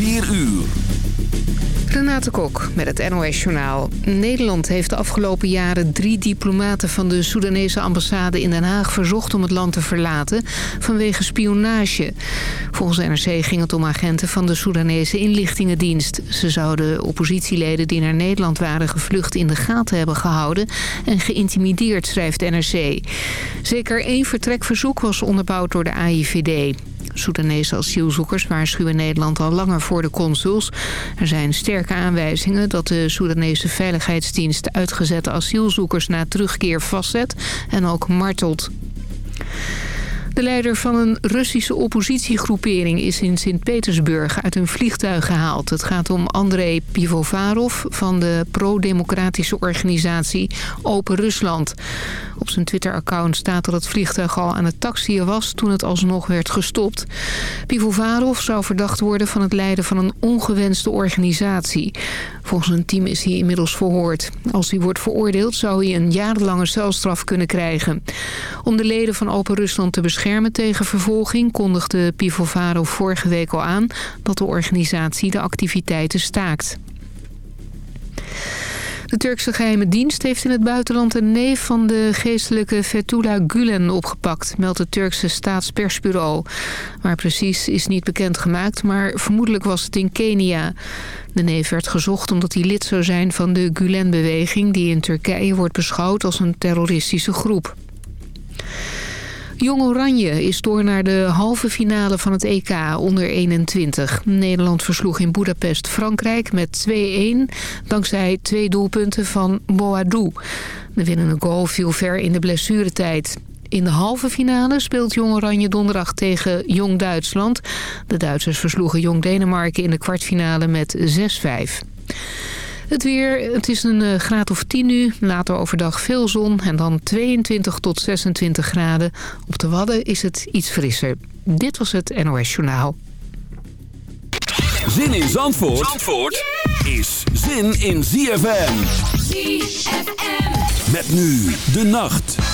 4 uur. Renate Kok met het NOS Journaal. Nederland heeft de afgelopen jaren drie diplomaten van de Soedanese ambassade in Den Haag verzocht om het land te verlaten vanwege spionage. Volgens NRC ging het om agenten van de Soedanese inlichtingendienst. Ze zouden oppositieleden die naar Nederland waren gevlucht in de gaten hebben gehouden en geïntimideerd, schrijft NRC. Zeker één vertrekverzoek was onderbouwd door de AIVD. Soedanese asielzoekers waarschuwen Nederland al langer voor de consuls. Er zijn sterke aanwijzingen dat de Soedanese Veiligheidsdienst uitgezette asielzoekers na terugkeer vastzet en ook martelt. De leider van een Russische oppositiegroepering is in Sint-Petersburg uit een vliegtuig gehaald. Het gaat om Andrei Pivovarov van de pro-democratische organisatie Open Rusland. Op zijn Twitter-account staat dat het vliegtuig al aan het taxiën was toen het alsnog werd gestopt. Pivovarov zou verdacht worden van het leiden van een ongewenste organisatie. Volgens een team is hij inmiddels verhoord. Als hij wordt veroordeeld zou hij een jarenlange celstraf kunnen krijgen. Om de leden van Open Rusland te beschermen tegen vervolging... kondigde Pivovarov vorige week al aan dat de organisatie de activiteiten staakt. De Turkse geheime dienst heeft in het buitenland een neef van de geestelijke Fethullah Gulen opgepakt, meldt het Turkse staatspersbureau. Waar precies is niet bekendgemaakt, maar vermoedelijk was het in Kenia. De neef werd gezocht omdat hij lid zou zijn van de Gulen-beweging die in Turkije wordt beschouwd als een terroristische groep. Jong Oranje is door naar de halve finale van het EK onder 21. Nederland versloeg in Budapest Frankrijk met 2-1... dankzij twee doelpunten van Boadou. De winnende goal viel ver in de blessuretijd. In de halve finale speelt Jong Oranje donderdag tegen Jong Duitsland. De Duitsers versloegen Jong Denemarken in de kwartfinale met 6-5. Het weer, het is een uh, graad of 10 nu. Later overdag veel zon en dan 22 tot 26 graden. Op de Wadden is het iets frisser. Dit was het NOS Journaal. Zin in Zandvoort, Zandvoort is zin in ZFM. ZFM. Met nu de nacht.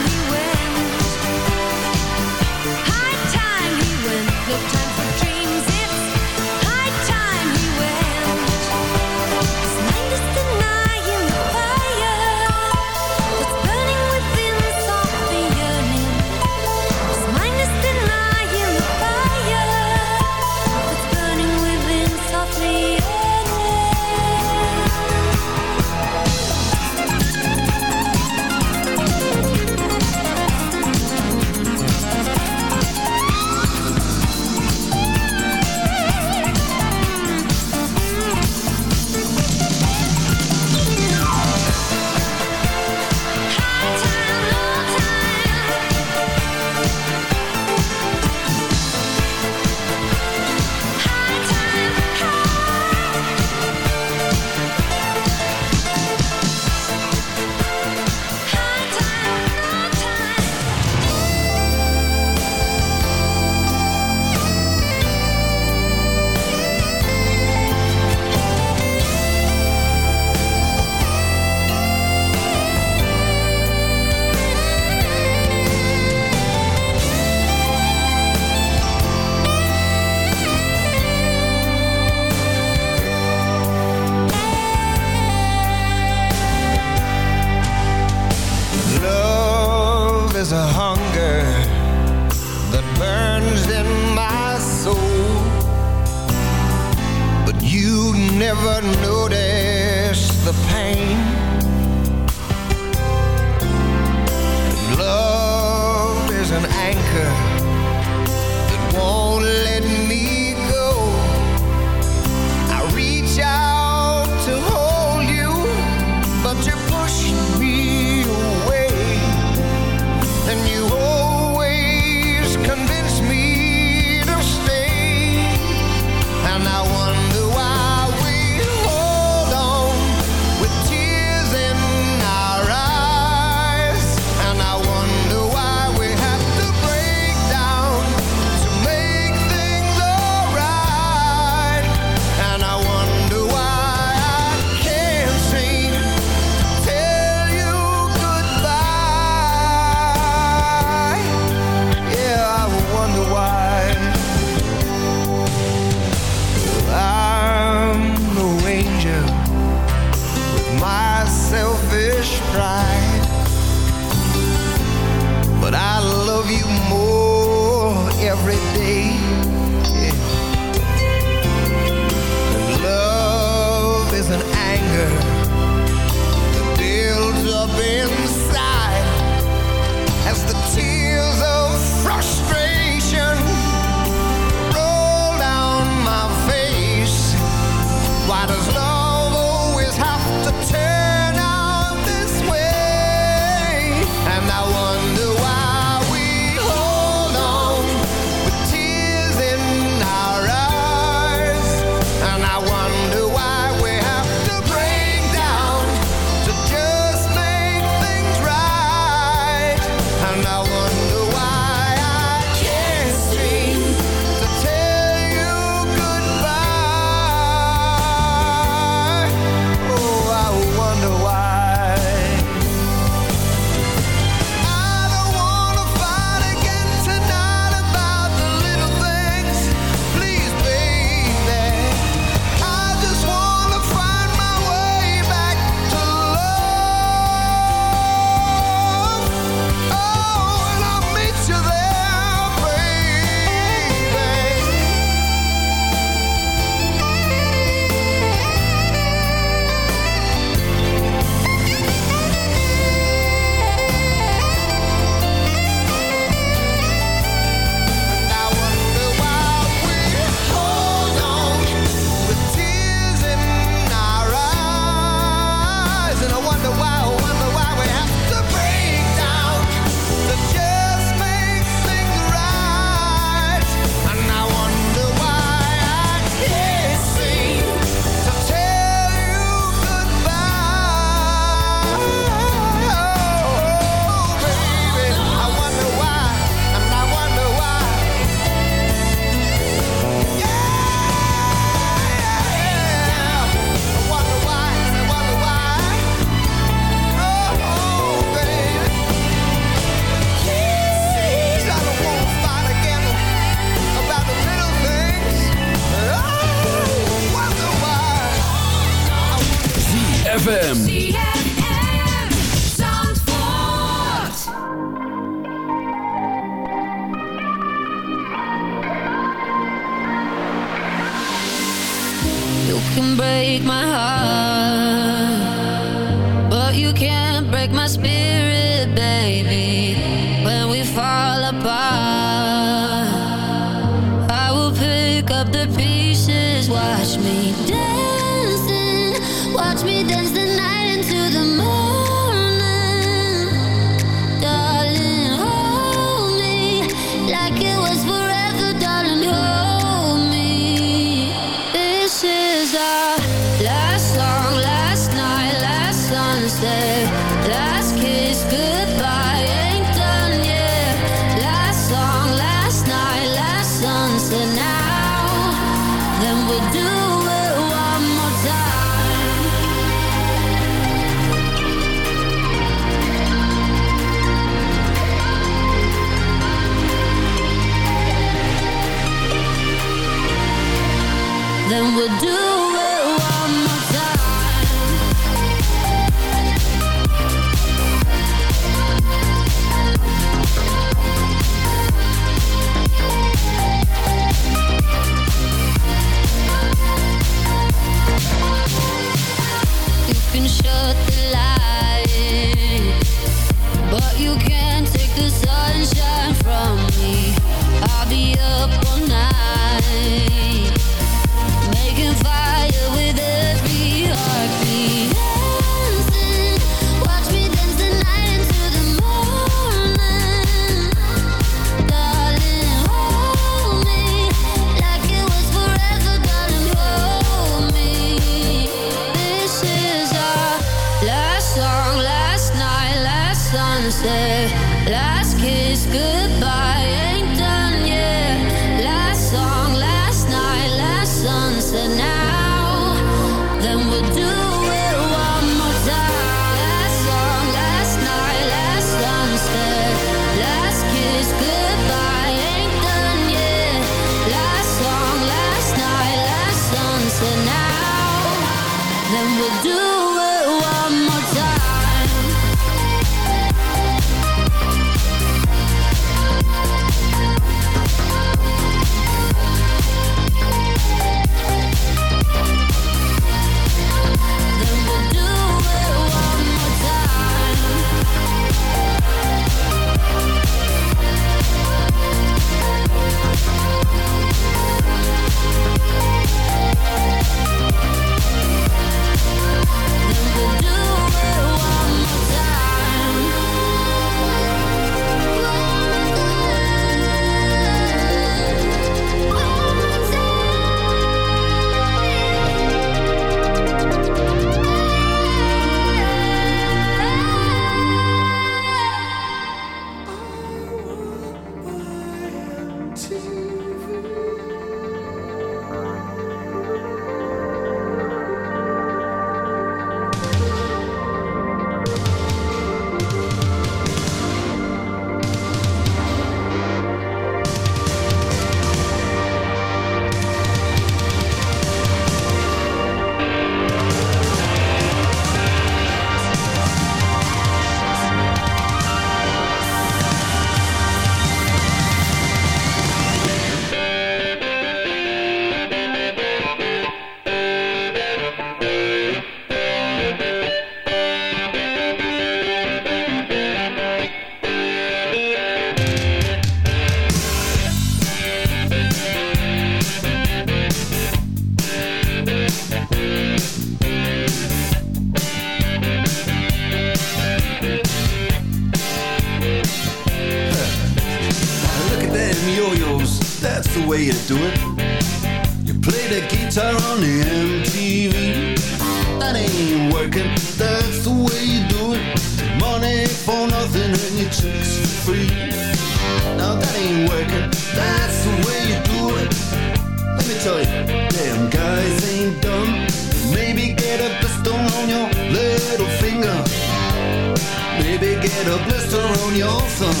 get a blister on your thumb.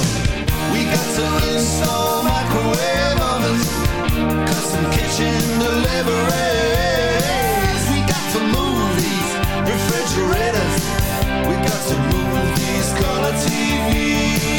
We got to install microwave ovens, custom kitchen deliveries. We got to movies, refrigerators. We got to movies, color TVs.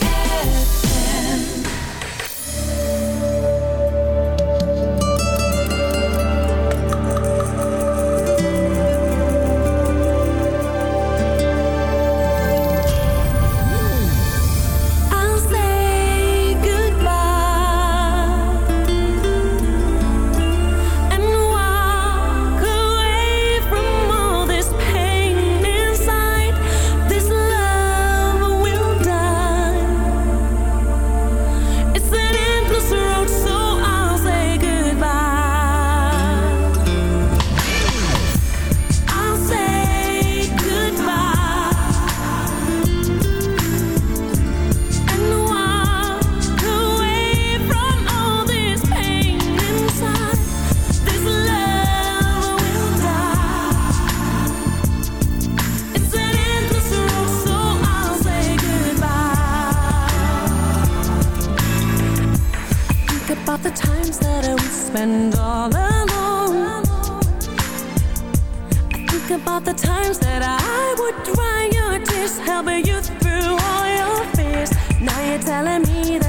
all alone. I think about the times that I would dry your tears Help you through all your fears. Now you're telling me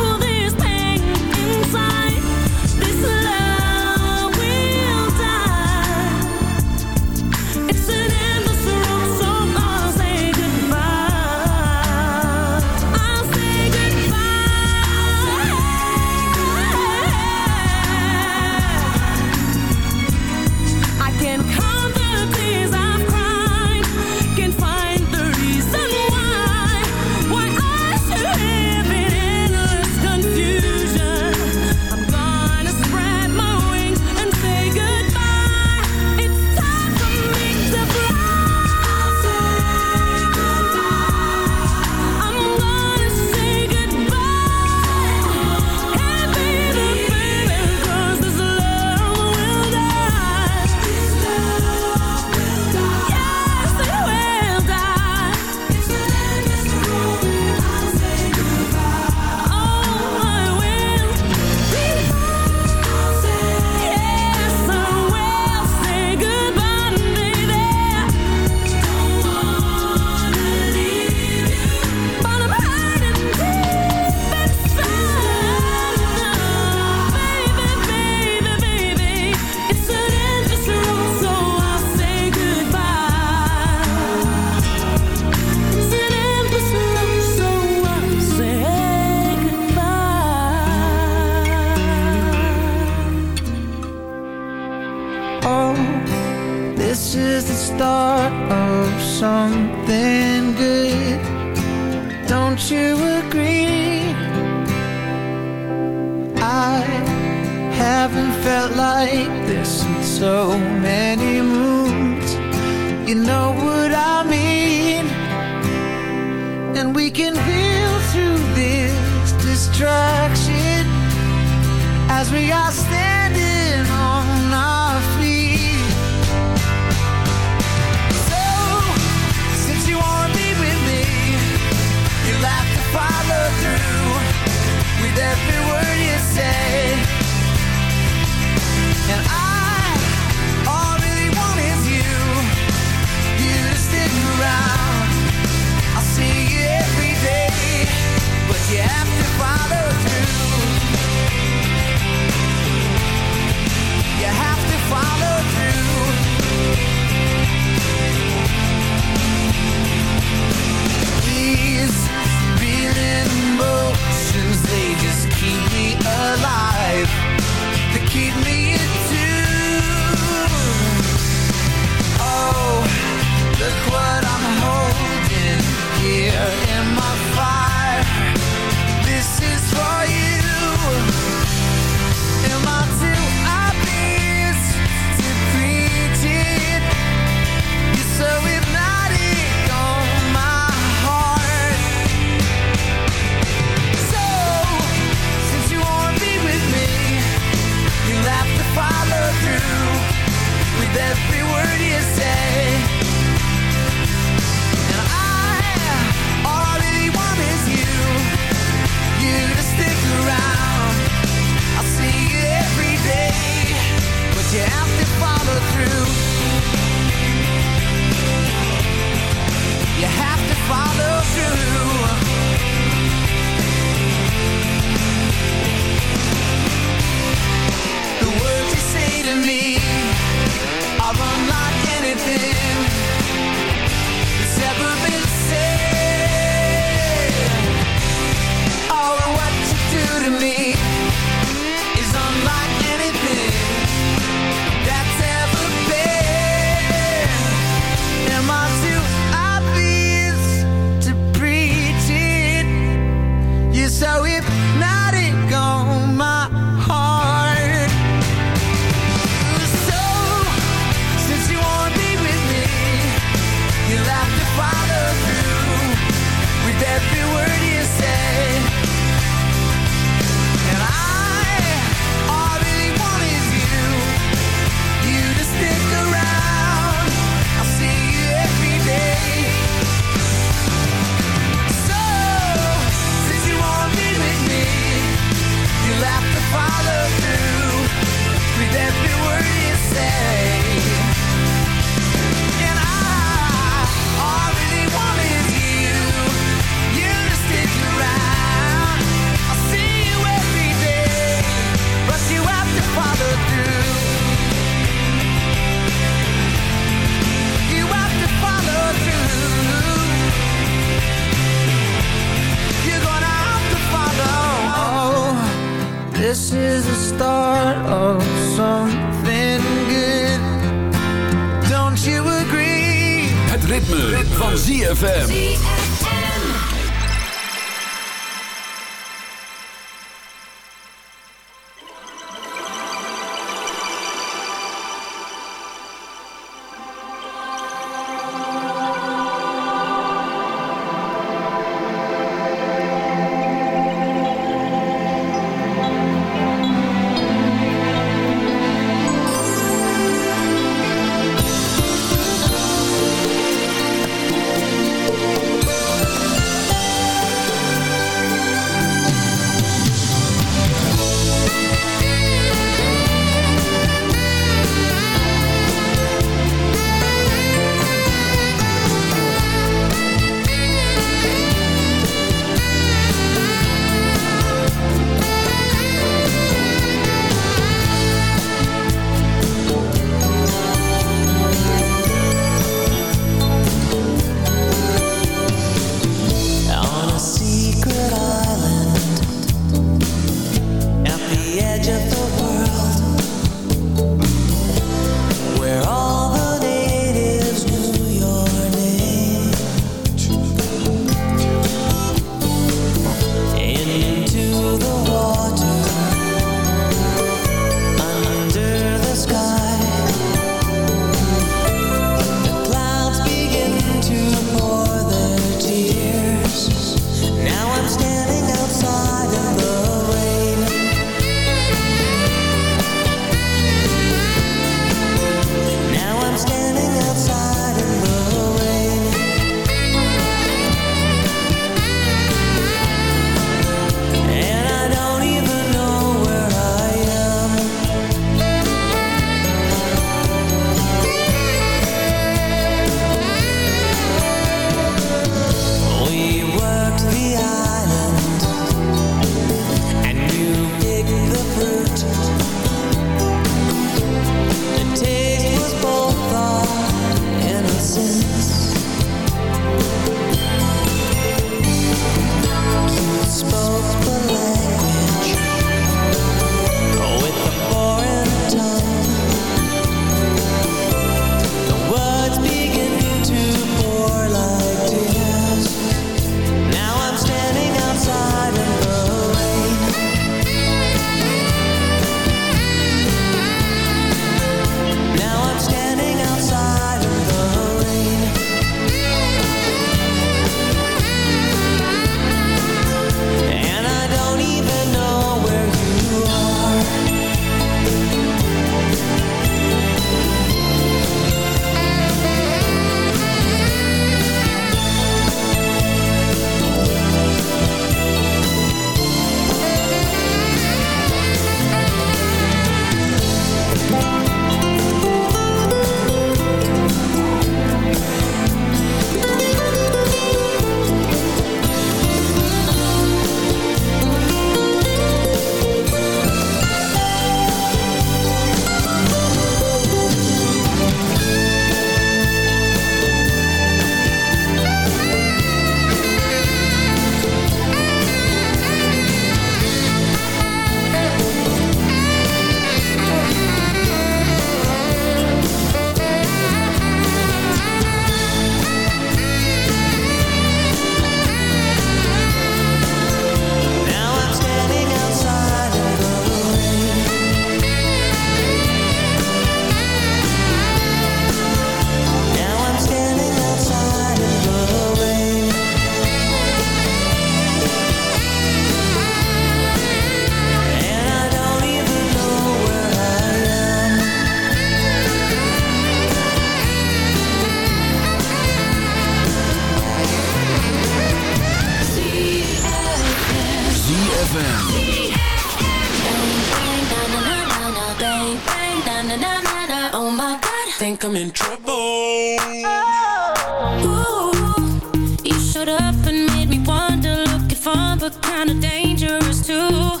made me wonder, looking fun, but kinda dangerous too.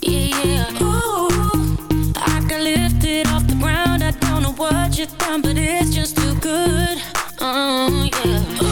Yeah, yeah. Ooh, I got lifted off the ground. I don't know what you've done, but it's just too good. Oh, um, yeah.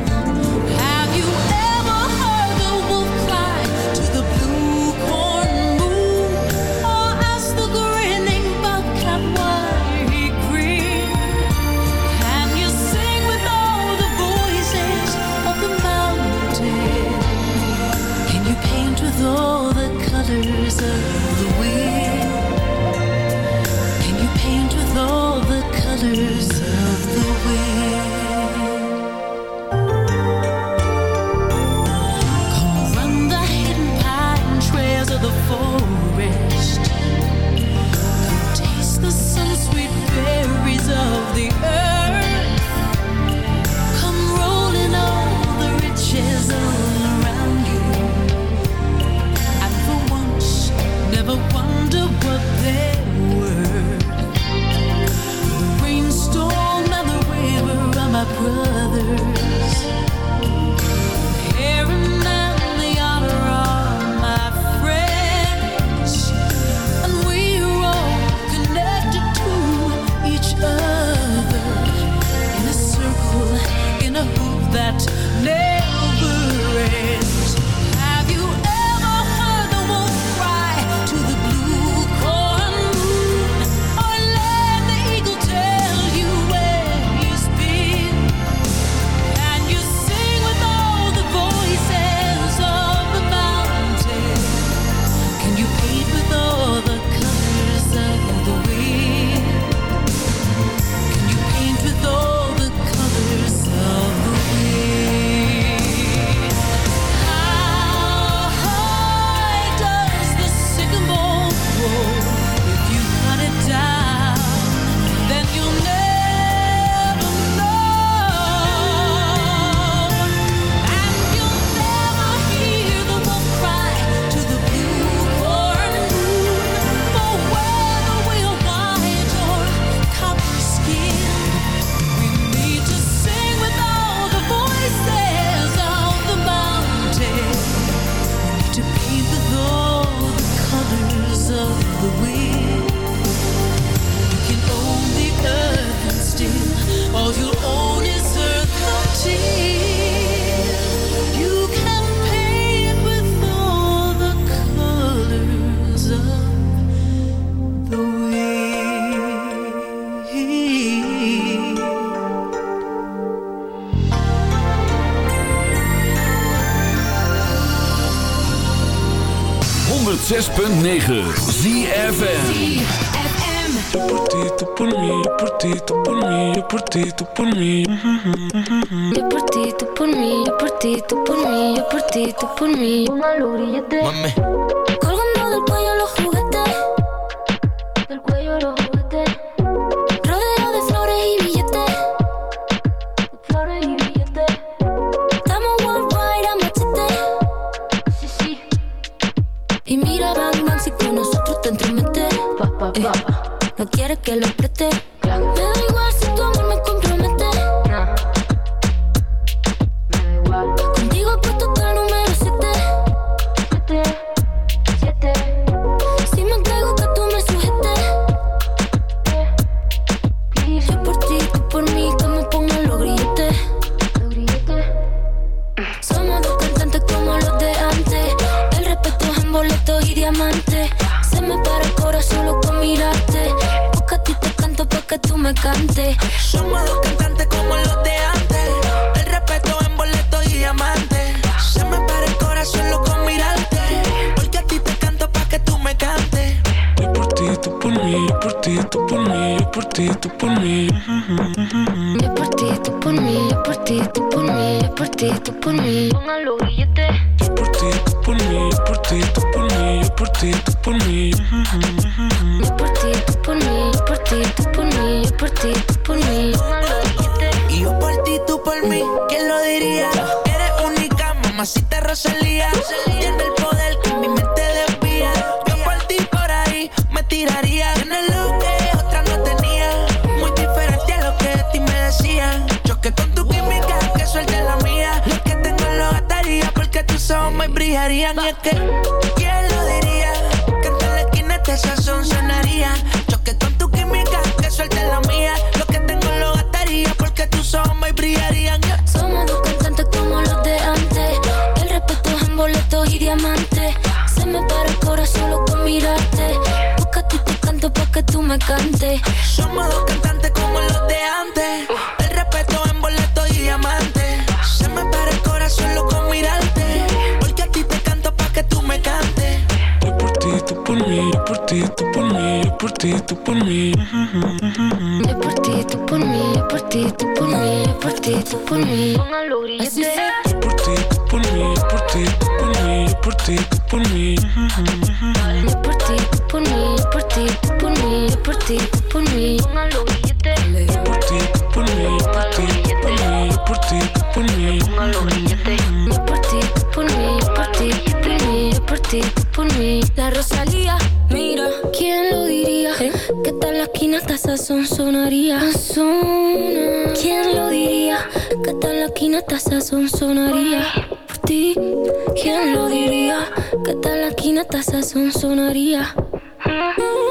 ti, por mí, yo por ti, por mí. Póngalo grillete. Por ti, por mí, por ti, por mí, por ti, por mí. Yo por ti, por mí, por ti, por mí, yo por ti, por mí. Por ti, por mí, por ti, por mí, por ti, por mí. Por ti, por mí, por ti, por mí, por ti. La Rosalía. Latina hasta son sonaría. Zona. ¿Quién lo diría? Que tan latina hasta esa son sonaría. Por ti, ¿quién lo diría? Que tan latina hasta esa son sonaría. Mm.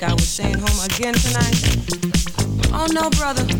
think I was staying home again tonight? Oh no, brother.